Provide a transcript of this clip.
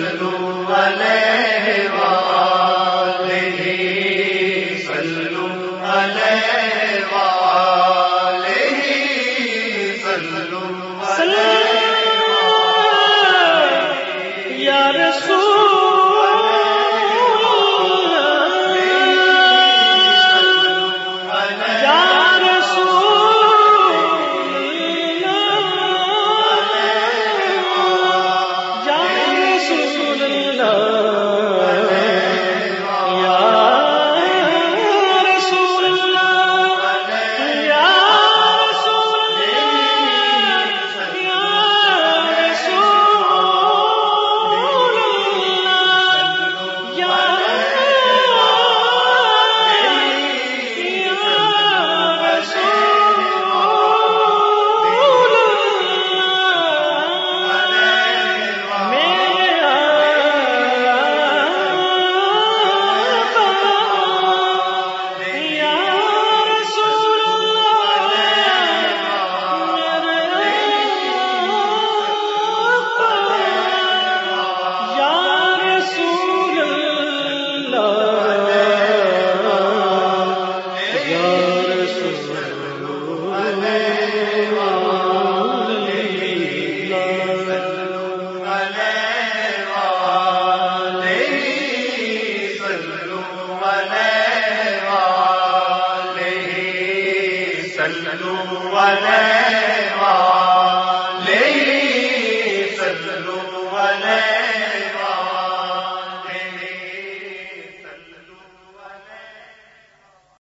سلو اللہ والے